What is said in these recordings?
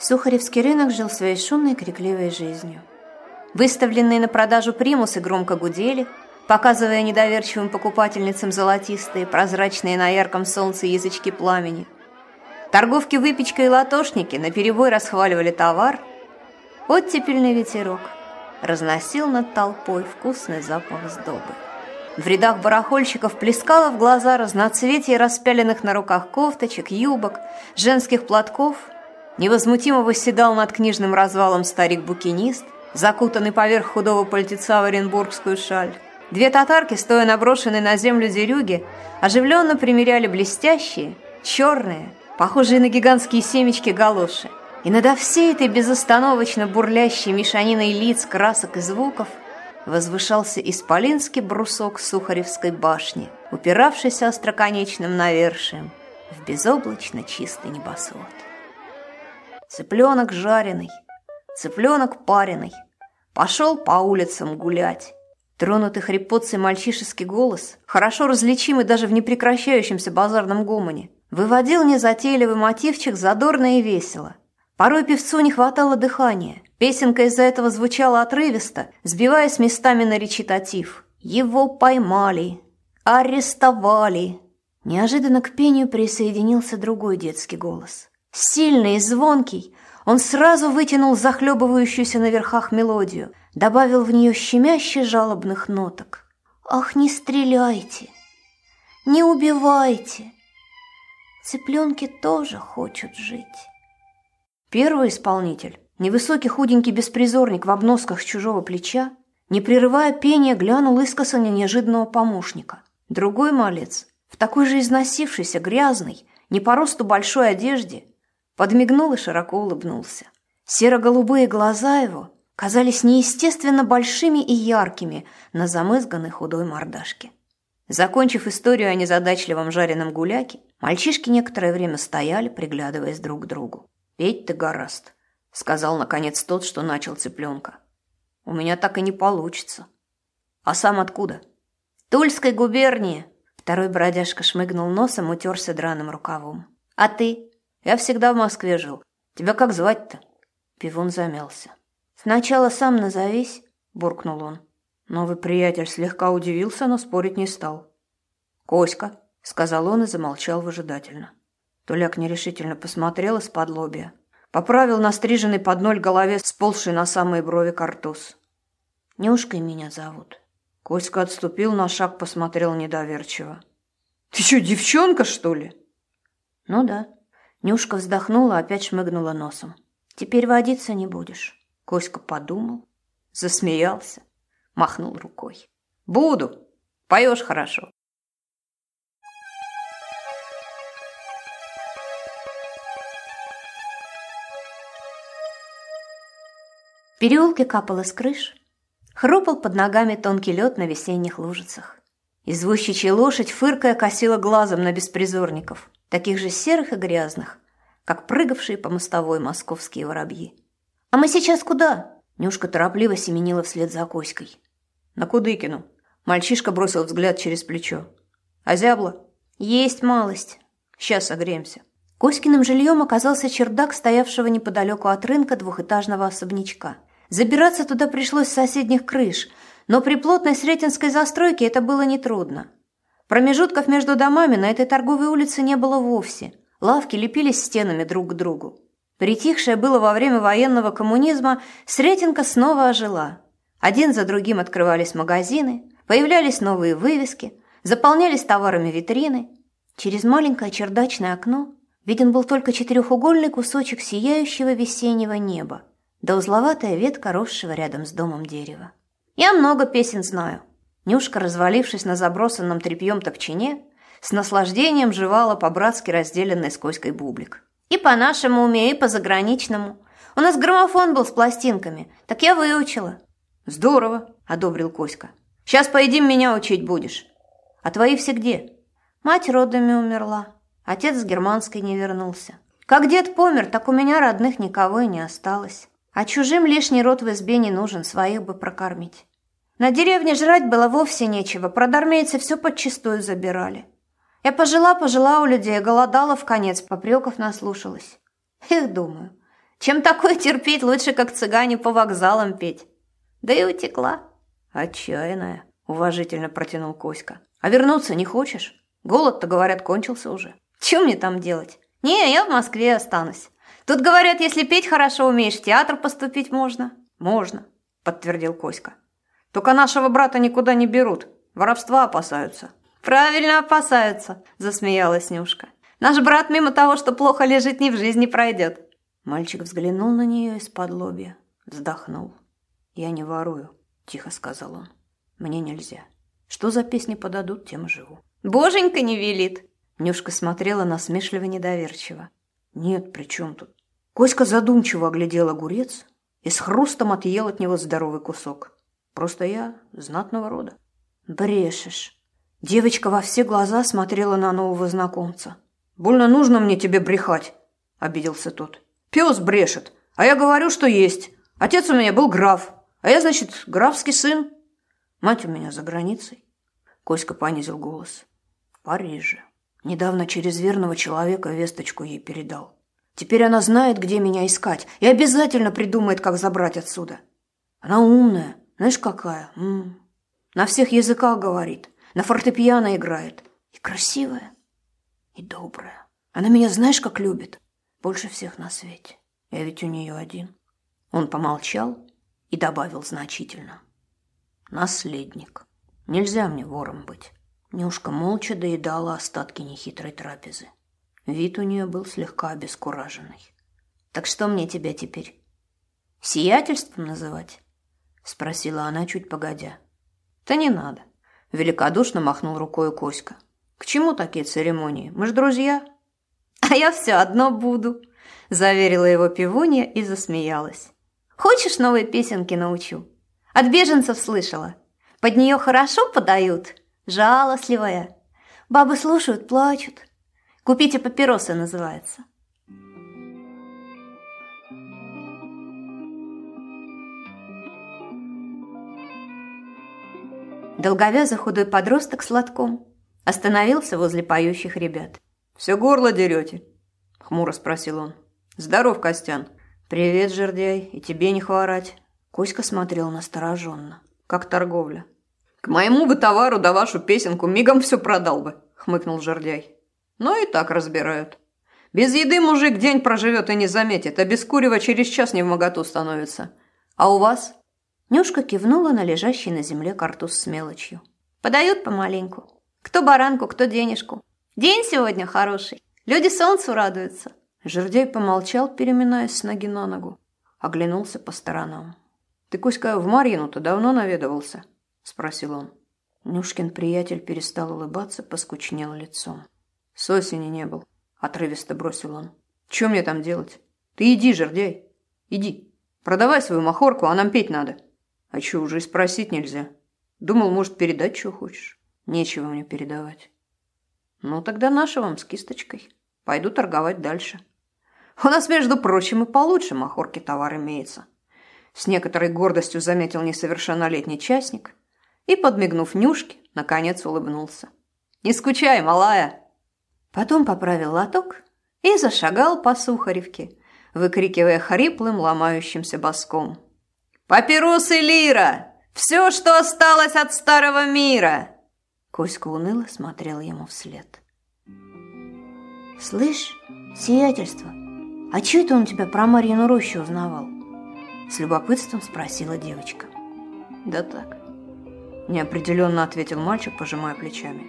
Сухаревский рынок жил своей шумной, крикливой жизнью. Выставленные на продажу примусы громко гудели, показывая недоверчивым покупательницам золотистые, прозрачные на ярком солнце язычки пламени. Торговки выпечкой и латошники наперебой расхваливали товар. Оттепельный ветерок разносил над толпой вкусный запах сдобы. В рядах барахольщиков плескало в глаза разноцветие распяленных на руках кофточек, юбок, женских платков – Невозмутимо восседал над книжным развалом старик-букинист, закутанный поверх худого пальтеца в оренбургскую шаль. Две татарки, стоя наброшенной на землю дерюги, оживленно примеряли блестящие, черные, похожие на гигантские семечки галоши. И над всей этой безостановочно бурлящей мешаниной лиц, красок и звуков возвышался исполинский брусок Сухаревской башни, упиравшийся остроконечным навершием в безоблачно чистый небосвод. Цыпленок жареный, цыпленок пареный, пошел по улицам гулять. Тронутый хрипотцей мальчишеский голос, хорошо различимый даже в непрекращающемся базарном гомоне, выводил незатейливый мотивчик задорно и весело. Порой певцу не хватало дыхания. Песенка из-за этого звучала отрывисто, сбиваясь местами на речитатив. «Его поймали, арестовали». Неожиданно к пению присоединился другой детский голос. Сильный и звонкий, он сразу вытянул захлебывающуюся на верхах мелодию, добавил в нее щемяще жалобных ноток. «Ах, не стреляйте! Не убивайте! Цыпленки тоже хочут жить!» Первый исполнитель, невысокий худенький беспризорник в обносках с чужого плеча, не прерывая пения, глянул искоса на неожиданного помощника. Другой малец, в такой же износившейся, грязной, не по росту большой одежде, подмигнул и широко улыбнулся. Серо-голубые глаза его казались неестественно большими и яркими на замызганной худой мордашке. Закончив историю о незадачливом жареном гуляке, мальчишки некоторое время стояли, приглядываясь друг к другу. «Петь ты гораст», — сказал наконец тот, что начал цыпленка. «У меня так и не получится». «А сам откуда?» «Тульской губернии», — второй бродяжка шмыгнул носом, утерся драным рукавом. «А ты?» Я всегда в Москве жил. Тебя как звать-то?» Пивун замялся. «Сначала сам назовись», – буркнул он. Новый приятель слегка удивился, но спорить не стал. «Коська», – сказал он и замолчал выжидательно. Туляк нерешительно посмотрел из-под лобья. Поправил настриженный под ноль голове, сползший на самые брови картуз. «Нюшкой меня зовут». Коська отступил на шаг, посмотрел недоверчиво. «Ты что, девчонка, что ли?» «Ну да», Нюшка вздохнула, опять шмыгнула носом. «Теперь водиться не будешь». Коська подумал, засмеялся, махнул рукой. «Буду. Поешь хорошо». В переулке капало с крыш, хрупал под ногами тонкий лед на весенних лужицах. Извозчичья лошадь, фыркая, косила глазом на беспризорников таких же серых и грязных, как прыгавшие по мостовой московские воробьи. «А мы сейчас куда?» Нюшка торопливо семенила вслед за Коськой. «На Кудыкину». Мальчишка бросил взгляд через плечо. «А зябла?» «Есть малость. Сейчас согреемся». Коськиным жильем оказался чердак, стоявшего неподалеку от рынка двухэтажного особнячка. Забираться туда пришлось с соседних крыш, но при плотной сретенской застройке это было нетрудно. Промежутков между домами на этой торговой улице не было вовсе. Лавки лепились стенами друг к другу. Притихшая было во время военного коммунизма, Сретенка снова ожила. Один за другим открывались магазины, появлялись новые вывески, заполнялись товарами витрины. Через маленькое чердачное окно виден был только четырехугольный кусочек сияющего весеннего неба, да узловатая ветка росшего рядом с домом дерева. «Я много песен знаю», Нюшка, развалившись на забросанном тряпьем топчине, с наслаждением жевала по-братски разделенный с Коськой бублик. «И по нашему уме, и по заграничному. У нас граммофон был с пластинками, так я выучила». «Здорово», — одобрил Коська. «Сейчас поедим, меня учить будешь. А твои все где?» Мать родами умерла, отец с германской не вернулся. Как дед помер, так у меня родных никого и не осталось. А чужим лишний род в избе не нужен, своих бы прокормить. На деревне жрать было вовсе нечего, продармейцы все подчистую забирали. Я пожила-пожила у людей, голодала в конец, попреков наслушалась. Эх, думаю, Чем такое терпеть, лучше как цыгане по вокзалам петь. Да и утекла. Отчаянная, уважительно протянул Коська. А вернуться не хочешь? Голод-то, говорят, кончился уже. Чем мне там делать? Не, я в Москве останусь. Тут говорят, если петь хорошо умеешь, в театр поступить можно. Можно, подтвердил Коська. Только нашего брата никуда не берут. Воровства опасаются. Правильно опасаются, засмеялась Нюшка. Наш брат мимо того, что плохо лежит, ни в жизни пройдет. Мальчик взглянул на нее из-под лобья, вздохнул. «Я не ворую», – тихо сказал он. «Мне нельзя. Что за песни подадут, тем живу». «Боженька не велит!» Нюшка смотрела насмешливо недоверчиво. «Нет, при чем тут?» Коська задумчиво оглядел огурец и с хрустом отъел от него здоровый кусок. «Просто я знатного рода». «Брешешь». Девочка во все глаза смотрела на нового знакомца. «Больно нужно мне тебе брехать», – обиделся тот. «Пес брешет, а я говорю, что есть. Отец у меня был граф, а я, значит, графский сын. Мать у меня за границей». Коська понизил голос. «В Париже. Недавно через верного человека весточку ей передал. Теперь она знает, где меня искать, и обязательно придумает, как забрать отсюда. Она умная, знаешь, какая? М -м. На всех языках говорит, на фортепиано играет. И красивая, и добрая. Она меня знаешь, как любит? Больше всех на свете. Я ведь у нее один». Он помолчал и добавил значительно. «Наследник. Нельзя мне вором быть». Нюшка молча доедала остатки нехитрой трапезы. Вид у нее был слегка обескураженный. «Так что мне тебя теперь? Сиятельством называть?» Спросила она чуть погодя. «Да не надо», — великодушно махнул рукой Коська. «К чему такие церемонии? Мы ж друзья». «А я все одно буду», — заверила его пивунья и засмеялась. «Хочешь, новые песенки научу? От беженцев слышала. Под нее хорошо подают, жалостливая. Бабы слушают, плачут. Купите папиросы называется. Долговязый худой подросток с лотком остановился возле поющих ребят. «Все горло дерете?» – хмуро спросил он. «Здоров, Костян!» «Привет, жердяй, и тебе не хворать!» Коська смотрел настороженно, как торговля. «К моему бы товару да вашу песенку мигом все продал бы», — хмыкнул жердяй. «Но и так разбирают. Без еды мужик день проживет и не заметит, а без курева через час не в моготу становится. А у вас?» Нюшка кивнула на лежащий на земле картуз с мелочью. «Подают помаленьку. Кто баранку, кто денежку. День сегодня хороший. Люди солнцу радуются». Жердяй помолчал, переминаясь с ноги на ногу. Оглянулся по сторонам. «Ты, Кузька, в Марьину-то давно наведывался?» спросил он. Нюшкин приятель перестал улыбаться, поскучнел лицом. С осени не был, отрывисто бросил он. Чем мне там делать? Ты иди, жердяй, иди. Продавай свою махорку, а нам петь надо. А что, уже спросить нельзя. Думал, может, передать, что хочешь. Нечего мне передавать. Ну, тогда наша вам с кисточкой. Пойду торговать дальше. У нас, между прочим, и получше махорки товар имеется. С некоторой гордостью заметил несовершеннолетний частник и, подмигнув Нюшке, наконец улыбнулся. «Не скучай, малая!» Потом поправил лоток и зашагал по Сухаревке, выкрикивая хриплым, ломающимся боском. «Папиросы лира! Все, что осталось от старого мира!» Коська уныло смотрел ему вслед. «Слышь, сиятельство, а че это он тебя про Марьину рощу узнавал?» С любопытством спросила девочка. «Да так, Неопределенно ответил мальчик, пожимая плечами.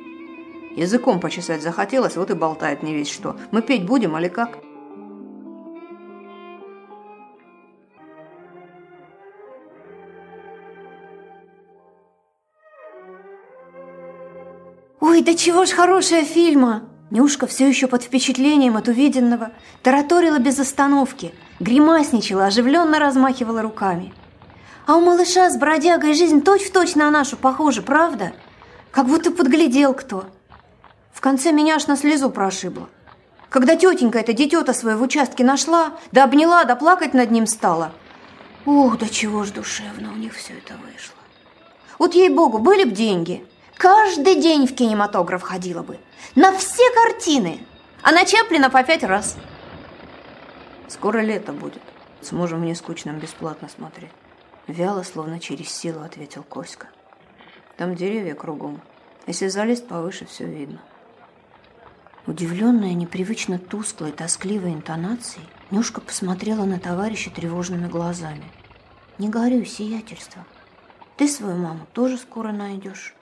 Языком почесать захотелось, вот и болтает не весь что. Мы петь будем, или как? «Ой, да чего ж хорошая фильма!» Нюшка все еще под впечатлением от увиденного тараторила без остановки, гримасничала, оживленно размахивала руками. А у малыша с бродягой жизнь точь-в-точь на нашу похожа, правда? Как будто подглядел кто. В конце меня аж на слезу прошибло. Когда тетенька это дитё-то свое в участке нашла, да обняла, да плакать над ним стала. Ух, да чего ж душевно у них все это вышло. Вот ей-богу, были б деньги. Каждый день в кинематограф ходила бы. На все картины. А на Чаплина по пять раз. Скоро лето будет, Сможем мне скучным бесплатно смотреть. Вяло, словно через силу, ответил Коська. Там деревья кругом. Если залезть повыше, все видно. Удивленная непривычно тусклой, тоскливой интонацией, Нюшка посмотрела на товарища тревожными глазами. «Не горюй, сиятельство. Ты свою маму тоже скоро найдешь».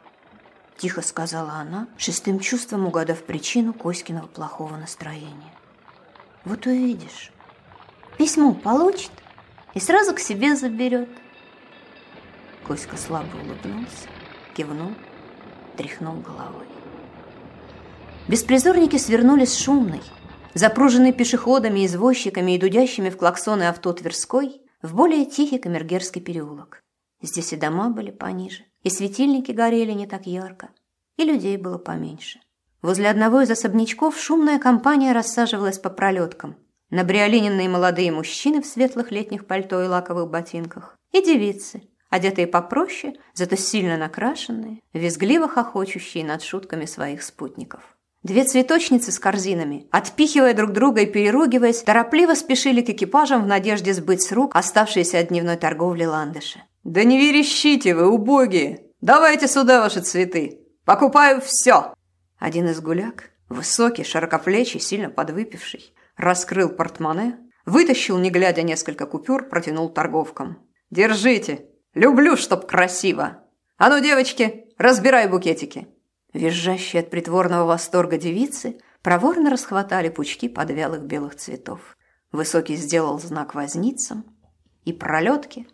Тихо сказала она, шестым чувством угадав причину Коськиного плохого настроения. «Вот увидишь. Письмо получит и сразу к себе заберет». Коська слабо улыбнулся, кивнул, тряхнул головой. Беспризорники свернули с шумной, запруженной пешеходами, извозчиками и дудящими в клаксоны авто Тверской, в более тихий Камергерский переулок. Здесь и дома были пониже, и светильники горели не так ярко, и людей было поменьше. Возле одного из особнячков шумная компания рассаживалась по пролеткам. Набриолиненные молодые мужчины в светлых летних пальто и лаковых ботинках, и девицы, одетые попроще, зато сильно накрашенные, визгливо хохочущие над шутками своих спутников. Две цветочницы с корзинами, отпихивая друг друга и переругиваясь, торопливо спешили к экипажам в надежде сбыть с рук оставшиеся от дневной торговли ландыши. «Да не верещите вы, убогие! Давайте сюда ваши цветы! Покупаю все!» Один из гуляк, высокий, широкоплечий, сильно подвыпивший, раскрыл портмоне, вытащил, не глядя, несколько купюр, протянул торговкам. «Держите! Люблю, чтоб красиво! А ну, девочки, разбирай букетики!» Визжащие от притворного восторга девицы проворно расхватали пучки подвялых белых цветов. Высокий сделал знак возницам, и пролетки,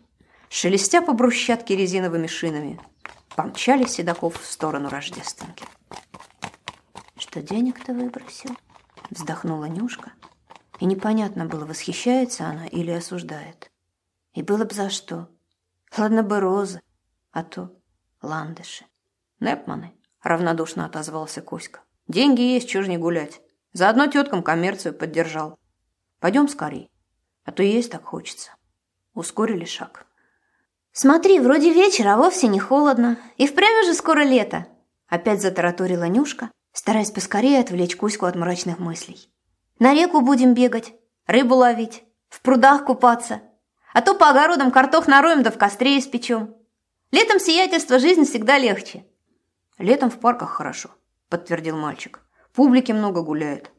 шелестя по брусчатке резиновыми шинами, помчали седаков в сторону Рождественки. «Что денег-то выбросил?» – вздохнула Нюшка, и непонятно было, восхищается она или осуждает. И было бы за что. Ладно бы розы, а то ландыши. Непманы – равнодушно отозвался Коська. Деньги есть, чего ж не гулять. Заодно теткам коммерцию поддержал. Пойдем скорей, а то есть так хочется. Ускорили шаг. Смотри, вроде вечер, а вовсе не холодно. И впрямь уже скоро лето. Опять затараторила Нюшка, стараясь поскорее отвлечь Кузьку от мрачных мыслей. На реку будем бегать, рыбу ловить, в прудах купаться. А то по огородам картох нароем да в костре испечем. Летом сиятельство жизнь всегда легче. Летом в парках хорошо, подтвердил мальчик. Публики много гуляет.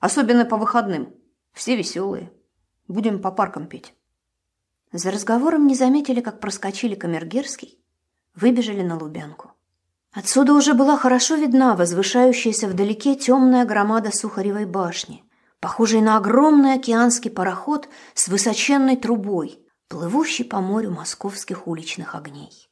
Особенно по выходным. Все веселые. Будем по паркам петь. За разговором не заметили, как проскочили Камергерский, выбежали на Лубянку. Отсюда уже была хорошо видна возвышающаяся вдалеке темная громада Сухаревой башни, похожая на огромный океанский пароход с высоченной трубой, плывущий по морю московских уличных огней.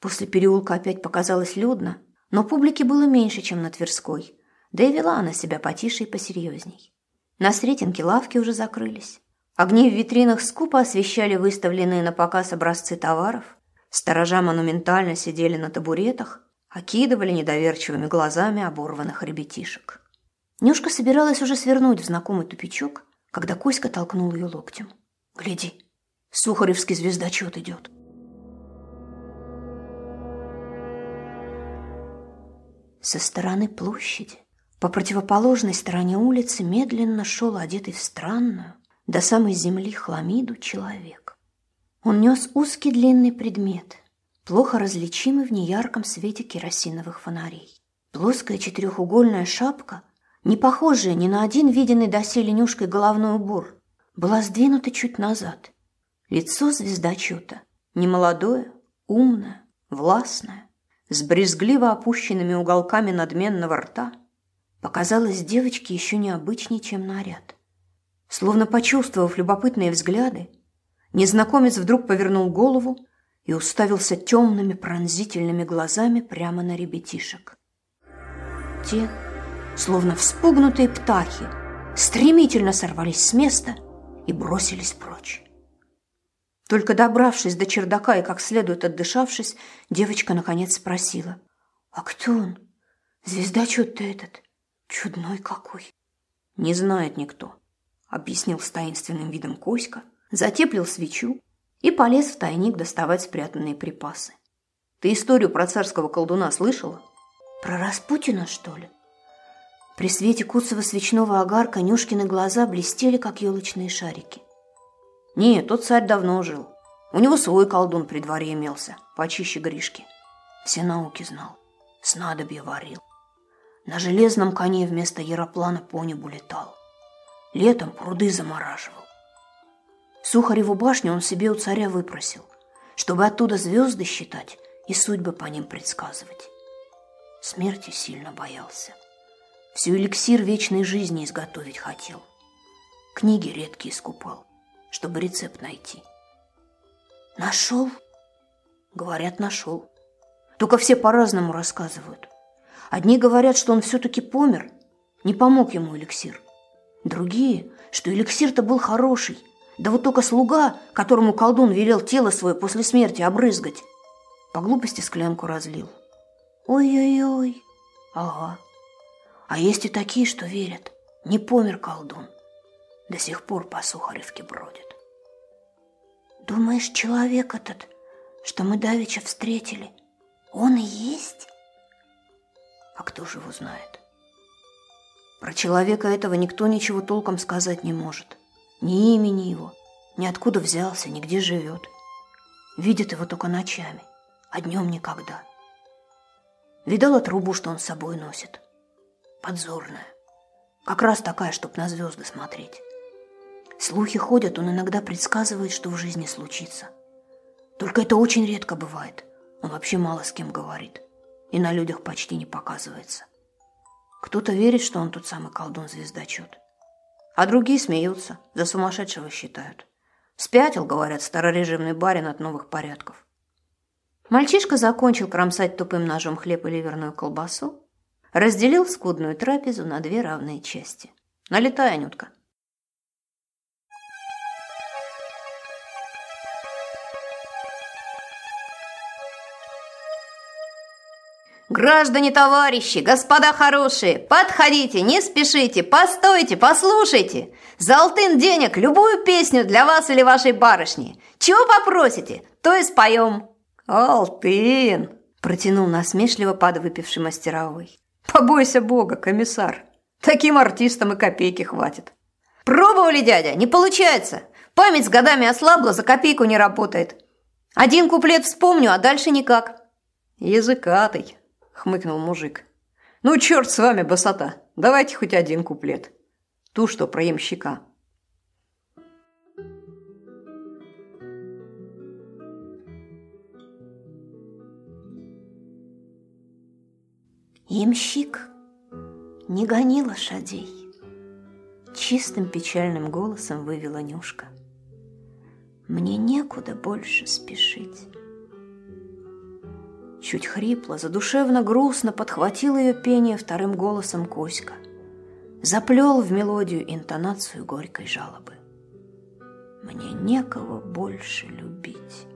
После переулка опять показалось людно, но публики было меньше, чем на Тверской, да и вела она себя потише и посерьезней. На Сретенке лавки уже закрылись. Огни в витринах скупо освещали выставленные на показ образцы товаров. Сторожа монументально сидели на табуретах, окидывали недоверчивыми глазами оборванных ребятишек. Нюшка собиралась уже свернуть в знакомый тупичок, когда Коська толкнул ее локтем. «Гляди, Сухаревский звездочет идет!» Со стороны площади, по противоположной стороне улицы, медленно шел одетый в странную, до самой земли хламиду человек. Он нес узкий длинный предмет, плохо различимый в неярком свете керосиновых фонарей. Плоская четырехугольная шапка, не похожая ни на один виденный доселе нюшкой головной убор, была сдвинута чуть назад. Лицо звездочета, немолодое, умное, властное, с брезгливо опущенными уголками надменного рта, показалось девочке еще необычнее, чем наряд. Словно почувствовав любопытные взгляды, незнакомец вдруг повернул голову и уставился темными пронзительными глазами прямо на ребятишек. Те, словно вспугнутые птахи, стремительно сорвались с места и бросились прочь. Только добравшись до чердака и как следует отдышавшись, девочка наконец спросила. «А кто он? Звездочет-то этот? Чудной какой!» «Не знает никто», — объяснил с таинственным видом Коська, затеплил свечу и полез в тайник доставать спрятанные припасы. «Ты историю про царского колдуна слышала?» «Про Распутина, что ли?» При свете куцого свечного огарка Нюшкины глаза блестели, как елочные шарики. Нет, тот царь давно жил. У него свой колдун при дворе имелся, почище Гришки. Все науки знал, снадобье варил. На железном коне вместо яроплана по небу летал. Летом пруды замораживал. Сухареву башню он себе у царя выпросил, чтобы оттуда звезды считать и судьбы по ним предсказывать. Смерти сильно боялся. Всю эликсир вечной жизни изготовить хотел. Книги редкие скупал, чтобы рецепт найти. Нашел? Говорят, нашел. Только все по-разному рассказывают. Одни говорят, что он все-таки помер, не помог ему эликсир. Другие, что эликсир-то был хороший, да вот только слуга, которому колдун велел тело свое после смерти обрызгать, по глупости склянку разлил. Ой-ой-ой, ага. А есть и такие, что верят, не помер колдун, до сих пор по Сухаревке бродит. Думаешь, человек этот, что мы давеча встретили, он и есть? А кто же его знает? Про человека этого никто ничего толком сказать не может. Ни имени его, ни откуда взялся, ни где живет. Видят его только ночами, а днем никогда. Видала трубу, что он с собой носит? Подзорная. Как раз такая, чтоб на звезды смотреть. Слухи ходят, он иногда предсказывает, что в жизни случится. Только это очень редко бывает. Он вообще мало с кем говорит и на людях почти не показывается. Кто-то верит, что он тот самый колдун-звездочет. А другие смеются, за сумасшедшего считают. Спятил, говорят, старорежимный барин от новых порядков. Мальчишка закончил кромсать тупым ножом хлеб и ливерную колбасу, разделил скудную трапезу на две равные части. Налетай, Анютка. Граждане товарищи, господа хорошие, подходите, не спешите, постойте, послушайте. За алтын денег любую песню для вас или вашей барышни. Чего попросите, то и споем. Алтын, протянул насмешливо подвыпивший мастеровой. Побойся бога, комиссар. Таким артистам и копейки хватит. Пробовали, дядя, не получается. Память с годами ослабла, за копейку не работает. Один куплет вспомню, а дальше никак. Языкатый, хмыкнул мужик. «Ну, черт с вами, босота! Давайте хоть один куплет. Ту, что про ямщика». Ямщик, не гони лошадей. Чистым печальным голосом вывела Нюшка. Мне некуда больше спешить. Чуть хрипло, задушевно грустно подхватил ее пение вторым голосом Коська. Заплел в мелодию интонацию горькой жалобы. Мне некого больше любить.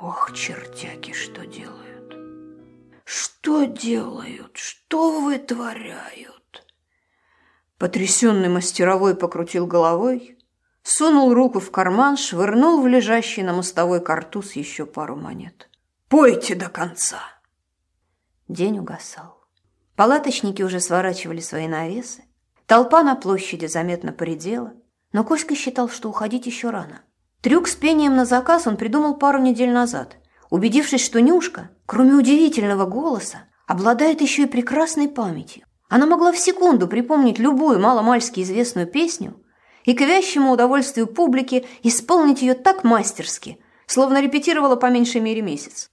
Ох, чертяки, что делают? Что делают? Что вытворяют? Потрясенный мастеровой покрутил головой, сунул руку в карман, швырнул в лежащий на мостовой картуз еще пару монет. Пойте до конца!» День угасал. Палаточники уже сворачивали свои навесы. Толпа на площади заметно поредела, но Коська считал, что уходить еще рано. Трюк с пением на заказ он придумал пару недель назад, убедившись, что Нюшка, кроме удивительного голоса, обладает еще и прекрасной памятью. Она могла в секунду припомнить любую маломальски известную песню и к вящему удовольствию публики исполнить ее так мастерски, словно репетировала по меньшей мере месяц.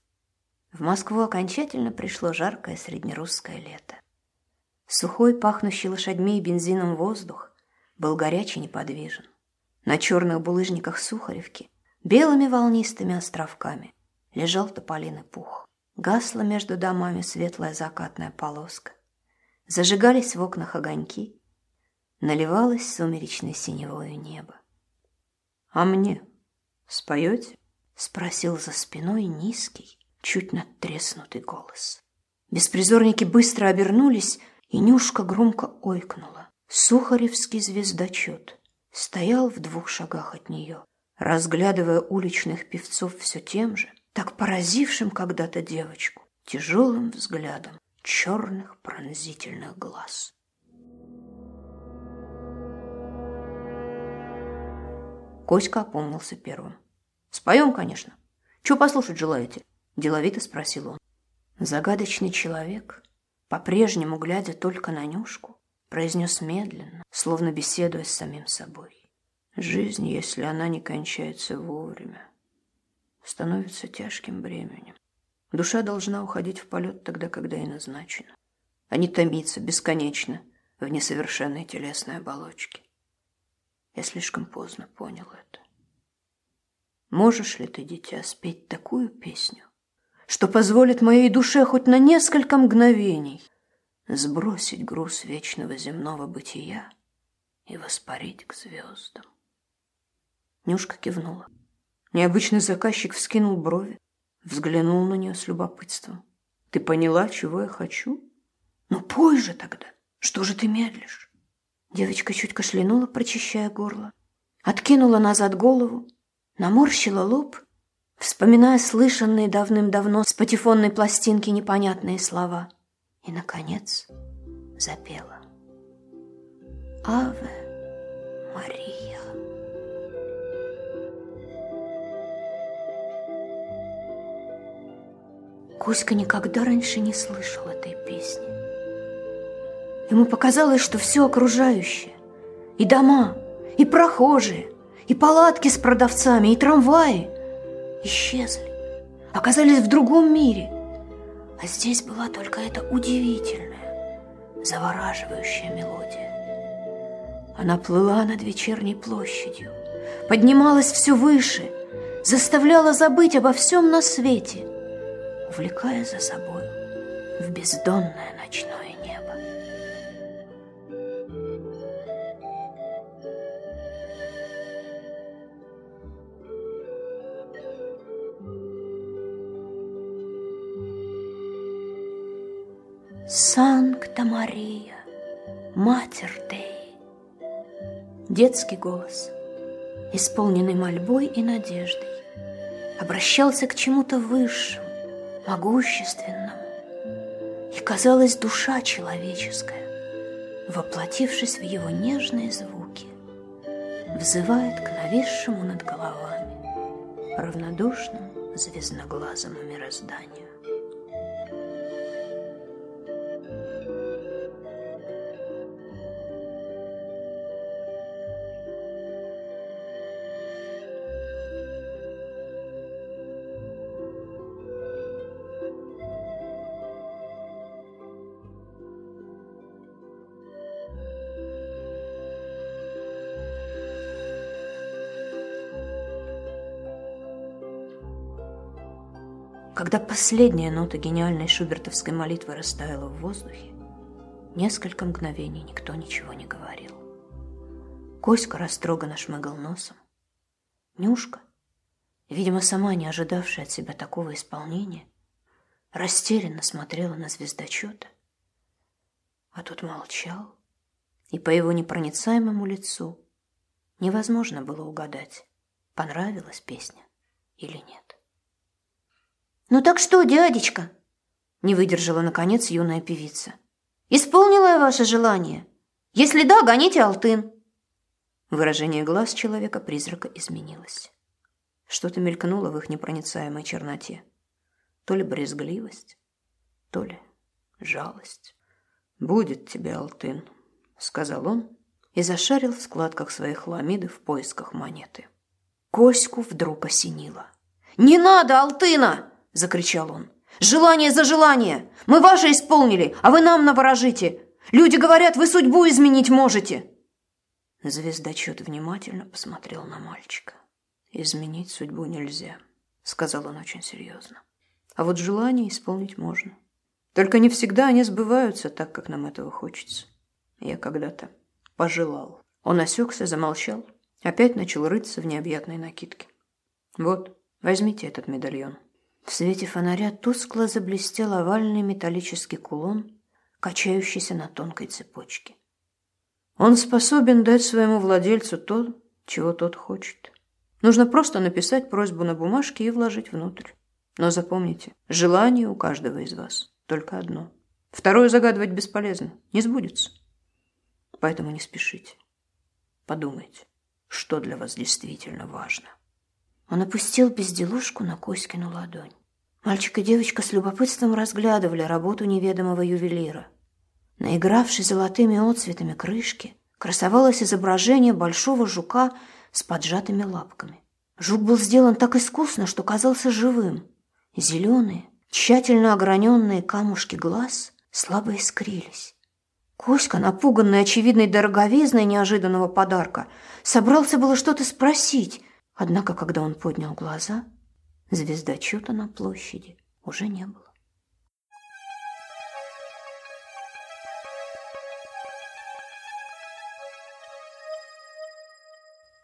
В Москву окончательно пришло жаркое среднерусское лето. Сухой, пахнущий лошадьми и бензином воздух был горячий и неподвижен. На черных булыжниках Сухаревки белыми волнистыми островками лежал тополиный пух. Гасла между домами светлая закатная полоска. Зажигались в окнах огоньки. Наливалось сумеречное синевое небо. «А мне споете?» — спросил за спиной низкий, чуть надтреснутый голос. Беспризорники быстро обернулись, и Нюшка громко ойкнула. Сухаревский звездочет стоял в двух шагах от нее, разглядывая уличных певцов все тем же, так поразившим когда-то девочку, тяжелым взглядом черных пронзительных глаз. Коська опомнился первым. «Споем, конечно. Чего послушать желаете?» – деловито спросил он. Загадочный человек, по-прежнему глядя только на Нюшку, произнес медленно, словно беседуя с самим собой. Жизнь, если она не кончается вовремя, становится тяжким бременем. Душа должна уходить в полет тогда, когда и назначено, а не томиться бесконечно в несовершенной телесной оболочке. Я слишком поздно понял это. Можешь ли ты, дитя, спеть такую песню, что позволит моей душе хоть на несколько мгновений сбросить груз вечного земного бытия и воспарить к звездам? Нюшка кивнула. Необычный заказчик вскинул брови, взглянул на нее с любопытством. «Ты поняла, чего я хочу? Ну, пой же тогда! Что же ты медлишь?» Девочка чуть кашлянула, прочищая горло, откинула назад голову, наморщила лоб, вспоминая слышанные давным-давно с патефонной пластинки непонятные слова, и, наконец, запела. «Аве Мария». Кузька никогда раньше не слышал этой песни. Ему показалось, что все окружающее, и дома, и прохожие, и палатки с продавцами, и трамваи исчезли, оказались в другом мире. А здесь была только эта удивительная, завораживающая мелодия. Она плыла над вечерней площадью, поднималась все выше, заставляла забыть обо всем на свете, увлекая за собой в бездонное ночное Санкта Мария, Матер Дей. Детский голос, исполненный мольбой и надеждой, обращался к чему-то высшему, могущественному. И, казалось, душа человеческая, воплотившись в его нежные звуки, взывает к нависшему над головами равнодушному звездноглазому мирозданию. Когда последняя нота гениальной шубертовской молитвы растаяла в воздухе, несколько мгновений никто ничего не говорил. Коська растроганно шмыгал носом. Нюшка, видимо, сама не ожидавшая от себя такого исполнения, растерянно смотрела на звездочета, а тот молчал, и по его непроницаемому лицу невозможно было угадать, понравилась песня или нет. «Ну так что, дядечка?» Не выдержала, наконец, юная певица. «Исполнила я ваше желание? Если да, гоните Алтын». Выражение глаз человека-призрака изменилось. Что-то мелькнуло в их непроницаемой черноте. То ли брезгливость, то ли жалость. «Будет тебе, Алтын», — сказал он и зашарил в складках своих ламиды в поисках монеты. Коську вдруг осенило. «Не надо, Алтына!» Закричал он. «Желание за желание! Мы ваше исполнили, а вы нам наворожите! Люди говорят, вы судьбу изменить можете!» Звездочет внимательно посмотрел на мальчика. «Изменить судьбу нельзя», — сказал он очень серьезно. «А вот желание исполнить можно. Только не всегда они сбываются так, как нам этого хочется. Я когда-то пожелал». Он осекся, замолчал, опять начал рыться в необъятной накидке. «Вот, возьмите этот медальон». В свете фонаря тускло заблестел овальный металлический кулон, качающийся на тонкой цепочке. Он способен дать своему владельцу то, чего тот хочет. Нужно просто написать просьбу на бумажке и вложить внутрь. Но запомните, желание у каждого из вас только одно. Второе загадывать бесполезно, не сбудется. Поэтому не спешите. Подумайте, Что для вас действительно важно? Он опустил безделушку на Коськину ладонь. Мальчик и девочка с любопытством разглядывали работу неведомого ювелира. Наигравшей золотыми отцветами крышки красовалось изображение большого жука с поджатыми лапками. Жук был сделан так искусно, что казался живым. Зеленые, тщательно ограненные камушки глаз слабо искрились. Коська, напуганный очевидной дороговизной неожиданного подарка, собрался было что-то спросить, однако, когда он поднял глаза, звездочета на площади уже не было.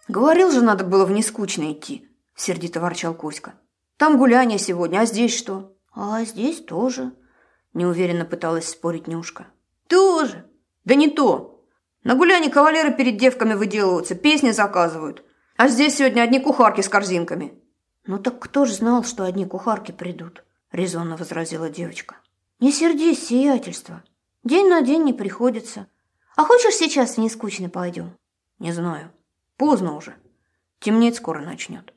«Говорил же, надо было в нескучно идти», — сердито ворчал Коська. «Там гуляние сегодня, а здесь что?» «А здесь тоже», — неуверенно пыталась спорить Нюшка. «Тоже? Да не то. На гулянии кавалеры перед девками выделываются, песни заказывают. А здесь сегодня одни кухарки с корзинками». «Ну так кто ж знал, что одни кухарки придут?» — резонно возразила девочка. «Не сердись, сиятельство. День на день не приходится. А хочешь сейчас в нескучно пойдем?» «Не знаю. Поздно уже. Темнеть скоро начнет».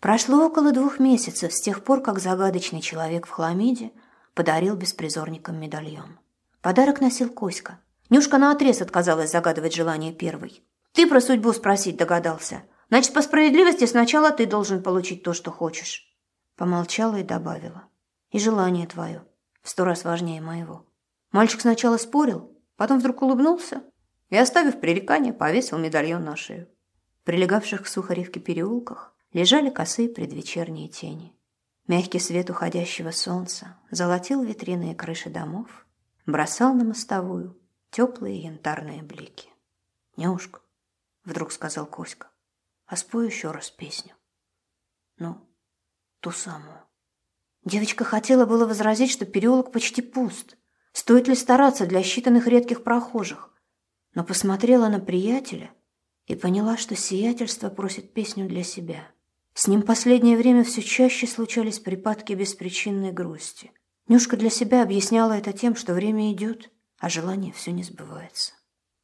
Прошло около двух месяцев с тех пор, как загадочный человек в хламиде подарил беспризорникам медальон. Подарок носил Коська. Нюшка наотрез отказалась загадывать желание первой. «Ты про судьбу спросить догадался. Значит, по справедливости сначала ты должен получить то, что хочешь». Помолчала и добавила. «И желание твое в сто раз важнее моего». Мальчик сначала спорил, потом вдруг улыбнулся и, оставив пререкание, повесил медальон на шею. Прилегавших к Сухаревке переулках лежали косые предвечерние тени. Мягкий свет уходящего солнца золотил витрины и крыши домов, бросал на мостовую теплые янтарные блики. «Неушка», — вдруг сказал Коська, — «а спой еще раз песню». «Ну, ту самую». Девочка хотела было возразить, что переулок почти пуст. Стоит ли стараться для считанных редких прохожих? Но посмотрела на приятеля и поняла, что сиятельство просит песню для себя. С ним последнее время все чаще случались припадки беспричинной грусти. Нюшка для себя объясняла это тем, что время идет, а желание все не сбывается.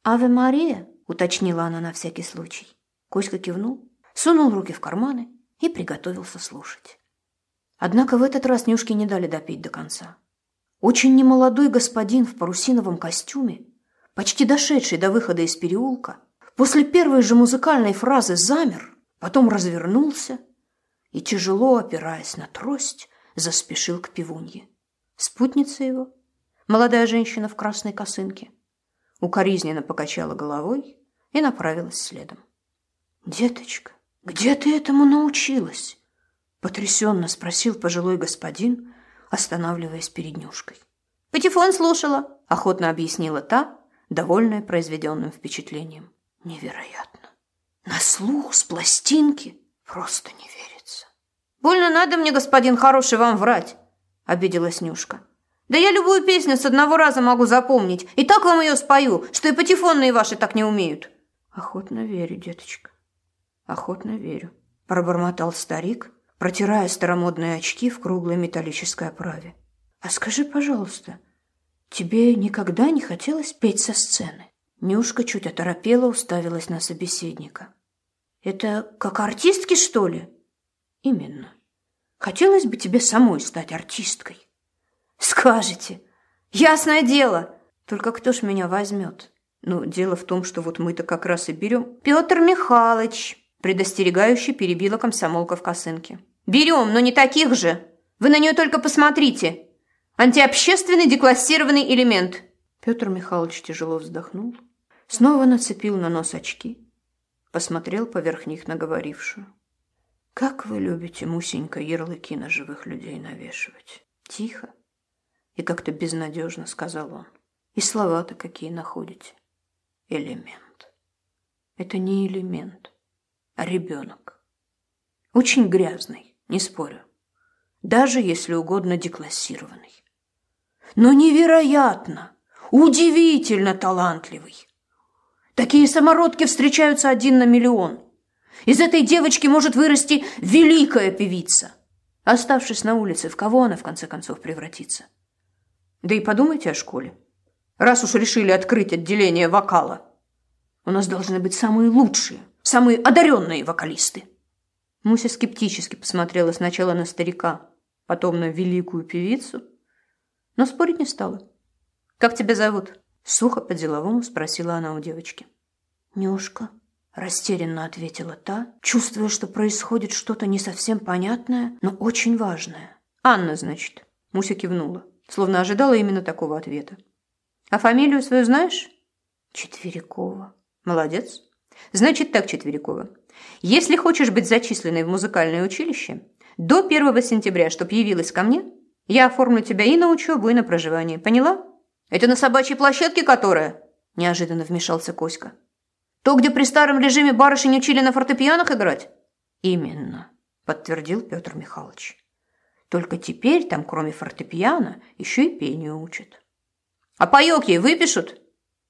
«Аве Мария!» — уточнила она на всякий случай. Коська кивнул, сунул руки в карманы и приготовился слушать. Однако в этот раз Нюшке не дали допить до конца. Очень немолодой господин в парусиновом костюме, почти дошедший до выхода из переулка, после первой же музыкальной фразы замер, потом развернулся и, тяжело опираясь на трость, заспешил к пивунье. Спутница его, молодая женщина в красной косынке, укоризненно покачала головой и направилась следом. «Деточка, где ты этому научилась?» потрясенно спросил пожилой господин, останавливаясь перед Нюшкой. «Патефон слушала», – охотно объяснила та, довольная произведенным впечатлением. «Невероятно! На слух с пластинки просто не верится. Больно надо мне, господин хороший, вам врать, обиделась Нюшка. Да я любую песню с одного раза могу запомнить, и так вам ее спою, что и патефонные ваши так не умеют. Охотно верю, деточка, охотно верю, пробормотал старик, протирая старомодные очки в круглой металлической оправе. А скажи, пожалуйста, тебе никогда не хотелось петь со сцены? Нюшка чуть оторопела, уставилась на собеседника. «Это как артистки, что ли?» «Именно. Хотелось бы тебе самой стать артисткой». «Скажете. Ясное дело. Только кто ж меня возьмет?» «Ну, дело в том, что вот мы-то как раз и берем...» «Петр Михайлович!» Предостерегающе перебила комсомолка в косынке. «Берем, но не таких же. Вы на нее только посмотрите. Антиобщественный деклассированный элемент». Петр Михайлович тяжело вздохнул, снова нацепил на нос очки посмотрел поверх них на говорившую. «Как вы любите, Мусенька, ярлыки на живых людей навешивать?» Тихо и как-то безнадежно сказал он. «И слова-то какие находите?» «Элемент. Это не элемент, ребенок. Очень грязный, не спорю. Даже, если угодно, деклассированный. Но невероятно, удивительно талантливый. Такие самородки встречаются один на миллион. Из этой девочки может вырасти великая певица. Оставшись на улице, в кого она в конце концов превратится? Да и подумайте о школе. Раз уж решили открыть отделение вокала, у нас должны быть самые лучшие, самые одаренные вокалисты. Муся скептически посмотрела сначала на старика, потом на великую певицу, но спорить не стала. «Как тебя зовут?» Сухо по-деловому спросила она у девочки. «Нюшка», – растерянно ответила та, чувствуя, что происходит что-то не совсем понятное, но очень важное. «Анна, значит?» – Муся кивнула, словно ожидала именно такого ответа. «А фамилию свою знаешь?» «Четверякова». «Молодец. Значит так, Четверякова. Если хочешь быть зачисленной в музыкальное училище, до 1 сентября, чтоб явилась ко мне, я оформлю тебя и на учебу, и на проживание. Поняла?» «Это на собачьей площадке которая?» – неожиданно вмешался Коська. «То, где при старом режиме барышень учили на фортепианах играть?» «Именно», – подтвердил Петр Михайлович. «Только теперь там, кроме фортепиано, еще и пению учат». «А паёк ей выпишут?»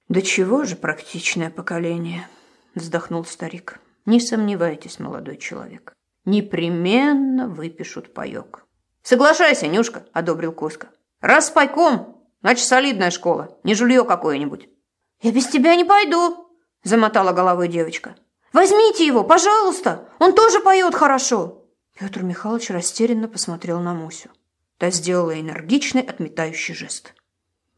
«Да чего же практичное поколение?» – вздохнул старик. «Не сомневайтесь, молодой человек. Непременно выпишут паёк». «Соглашайся, Нюшка», – одобрил Коська. «Раз пайком, Значит, солидная школа, не жулье какое-нибудь. «Я без тебя не пойду», – замотала головой девочка. «Возьмите его, пожалуйста, он тоже поет хорошо». Петр Михайлович растерянно посмотрел на Мусю. Та сделала энергичный отметающий жест.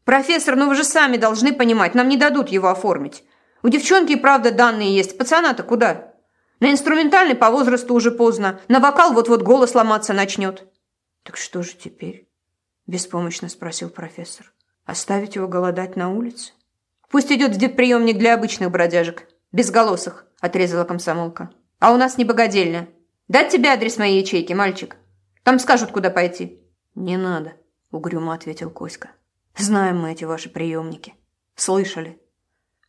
«Профессор, ну вы же сами должны понимать, нам не дадут его оформить. У девчонки, правда, данные есть, пацана-то куда? На инструментальный по возрасту уже поздно, на вокал вот-вот голос ломаться начнет». «Так что же теперь?» – беспомощно спросил профессор. Оставить его голодать на улице? Пусть идет в деприемник для обычных бродяжек, безголосых, отрезала комсомолка. А у нас не богадельня. Дать тебе адрес моей ячейки, мальчик? Там скажут, куда пойти. Не надо, угрюмо ответил Коська. Знаем мы эти ваши приемники. Слышали.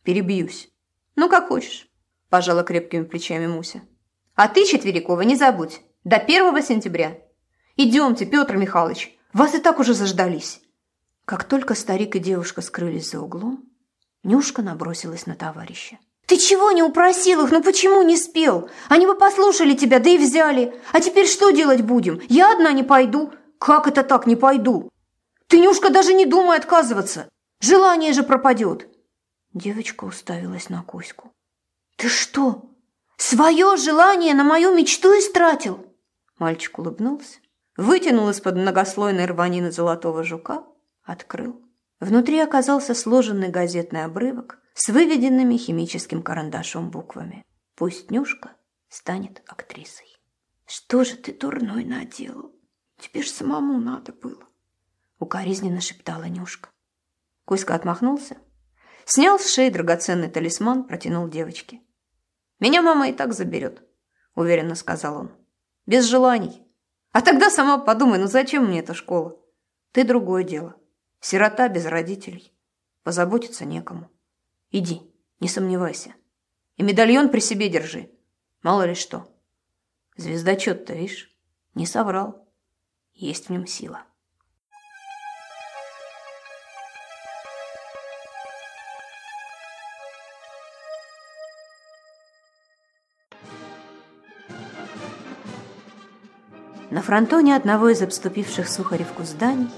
Перебьюсь. Ну, как хочешь, пожала крепкими плечами Муся. А ты, Четверякова, не забудь. До первого сентября. Идемте, Петр Михайлович. Вас и так уже заждались. Как только старик и девушка скрылись за углом, Нюшка набросилась на товарища. «Ты чего не упросил их? Ну почему не спел? Они бы послушали тебя, да и взяли. А теперь что делать будем? Я одна не пойду. Как это так не пойду? Ты, Нюшка, даже не думай отказываться. Желание же пропадет». Девочка уставилась на Коську. «Ты что, свое желание на мою мечту истратил?» Мальчик улыбнулся, вытянул из-под многослойной рванины золотого жука Открыл. Внутри оказался сложенный газетный обрывок с выведенными химическим карандашом буквами. Пусть Нюшка станет актрисой. «Что же ты дурной наделал? Тебе ж самому надо было!» Укоризненно шептала Нюшка. Кузька отмахнулся, снял с шеи драгоценный талисман, протянул девочке. «Меня мама и так заберет», — уверенно сказал он. «Без желаний. А тогда сама подумай, ну зачем мне эта школа? Ты другое дело. Сирота без родителей. Позаботиться некому. Иди, не сомневайся. И медальон при себе держи. Мало ли что. Звездочет-то, видишь, не соврал. Есть в нем сила. На фронтоне одного из обступивших Сухаревку зданий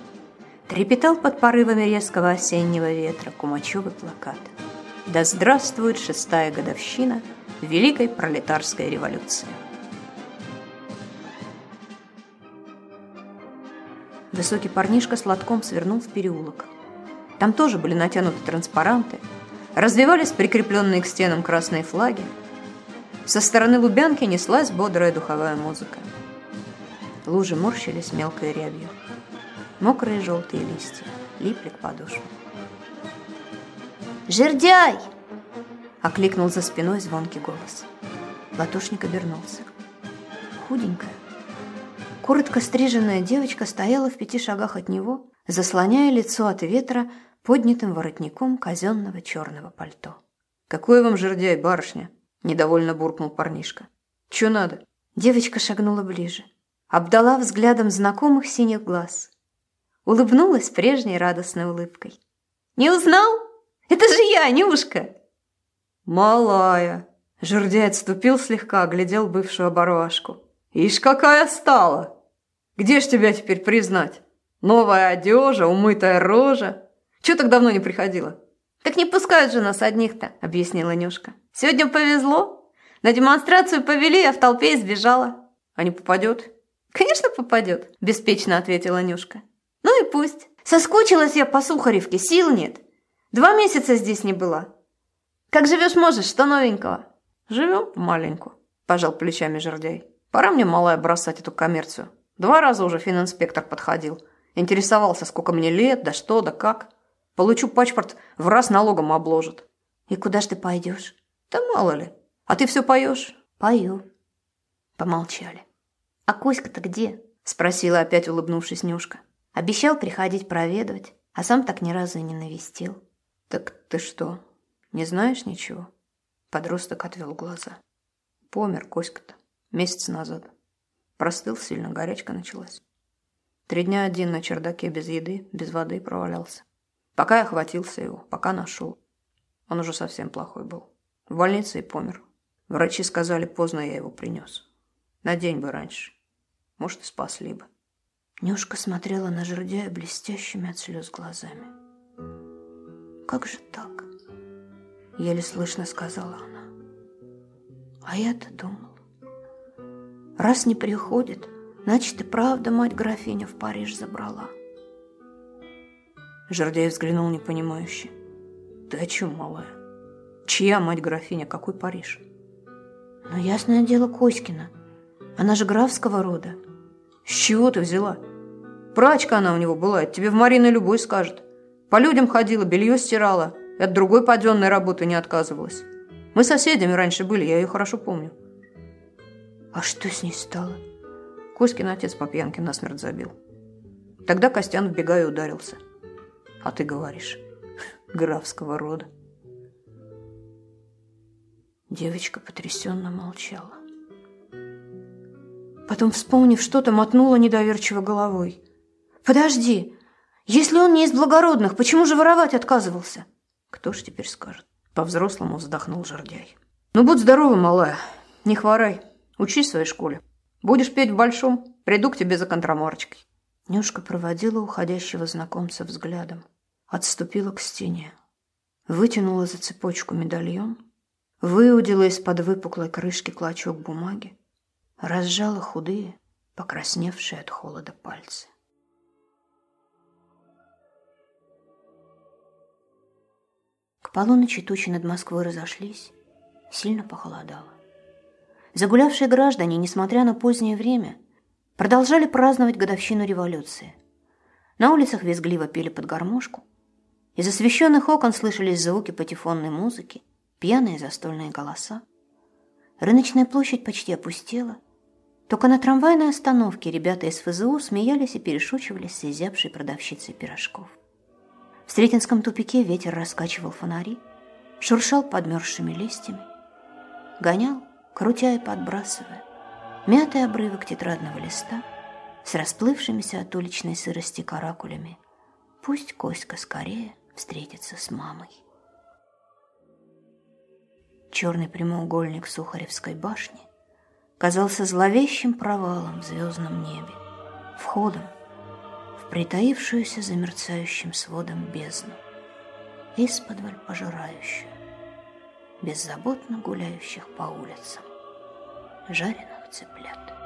Трепетал под порывами резкого осеннего ветра кумачевый плакат. Да здравствует шестая годовщина Великой пролетарской революции. Высокий парнишка с лотком свернул в переулок. Там тоже были натянуты транспаранты, развивались прикрепленные к стенам красные флаги. Со стороны Лубянки неслась бодрая духовая музыка. Лужи морщились мелкой рябью. Мокрые желтые листья липли к подошве. «Жердяй!» – окликнул за спиной звонкий голос. Латушник обернулся. Худенькая, коротко стриженная девочка стояла в пяти шагах от него, заслоняя лицо от ветра поднятым воротником казенного черного пальто. «Какой вам жердяй, барышня?» – недовольно буркнул парнишка. «Чё надо?» Девочка шагнула ближе, обдала взглядом знакомых синих глаз улыбнулась прежней радостной улыбкой. «Не узнал? Это же я, Нюшка!» «Малая!» Жердяй отступил слегка, оглядел бывшую оборвашку. «Ишь, какая стала! Где ж тебя теперь признать? Новая одежа, умытая рожа. Чего так давно не приходила?» «Так не пускают же нас одних-то», — объяснила Нюшка. «Сегодня повезло. На демонстрацию повели, я в толпе избежала. А не попадет? Конечно, попадет, беспечно ответила Нюшка. Ну и пусть. Соскучилась я по Сухаревке, сил нет. Два месяца здесь не была. Как живешь можешь, что новенького? Живем помаленьку, пожал плечами жердяй. Пора мне, малая, бросать эту коммерцию. Два раза уже фининспектор подходил. Интересовался, сколько мне лет, да что, да как. Получу паспорт, в раз налогом обложат. И куда ж ты пойдешь? Да мало ли. А ты все поешь? Пою. Помолчали. А Коська-то где? Спросила опять, улыбнувшись Нюшка. Обещал приходить проведывать, а сам так ни разу и не навестил. Так ты что, не знаешь ничего? Подросток отвел глаза. Помер Коська-то месяц назад. Простыл сильно, горячка началась. Три дня один на чердаке без еды, без воды провалялся. Пока я хватился его, пока нашел. Он уже совсем плохой был. В больнице и помер. Врачи сказали, поздно я его принес. На день бы раньше. Может, и спасли бы. Нюшка смотрела на жердяя блестящими от слез глазами. «Как же так?» Еле слышно сказала она. «А я-то думал, раз не приходит, значит и правда мать графиня в Париж забрала». Жердяй взглянул непонимающе. «Ты о чем, малая? Чья мать графиня? Какой Париж?» «Ну, ясное дело, Коськина. Она же графского рода». «С чего ты взяла? Прачка она у него была, тебе в Марины любой скажет. По людям ходила, белье стирала, и от другой паденной работы не отказывалась. Мы соседями раньше были, я ее хорошо помню». «А что с ней стало?» Коськин отец по пьянке насмерть забил. Тогда Костян в бега и ударился. А ты говоришь, графского рода. Девочка потрясенно молчала. Потом, вспомнив что-то, мотнула недоверчиво головой. «Подожди, если он не из благородных, почему же воровать отказывался?» «Кто ж теперь скажет?» По-взрослому вздохнул жердяй. «Ну, будь здорова, малая, не хворай, учись в своей школе. Будешь петь в большом, приду к тебе за контрамарочкой». Нюшка проводила уходящего знакомца взглядом отступила к стене, вытянула за цепочку медальон, выудила из-под выпуклой крышки клочок бумаги, разжала худые, покрасневшие от холода пальцы. К полуночи тучи над Москвой разошлись, сильно похолодало. Загулявшие граждане, несмотря на позднее время, продолжали праздновать годовщину революции. На улицах визгливо пели под гармошку, из освещенных окон слышались звуки патефонной музыки, пьяные застольные голоса. Рыночная площадь почти опустела. Только на трамвайной остановке ребята из ФЗУ смеялись и перешучивались с изябшей продавщицей пирожков. В Сретенском тупике ветер раскачивал фонари, шуршал подмерзшими листьями, гонял, крутя и подбрасывая, мятый обрывок тетрадного листа с расплывшимися от уличной сырости каракулями. Пусть Коська скорее встретиться с мамой. Черный прямоугольник Сухаревской башни казался зловещим провалом в звездном небе, входом в притаившуюся за мерцающим сводом бездну, исподволь пожирающую, беззаботно гуляющих по улицам жареных цыплят.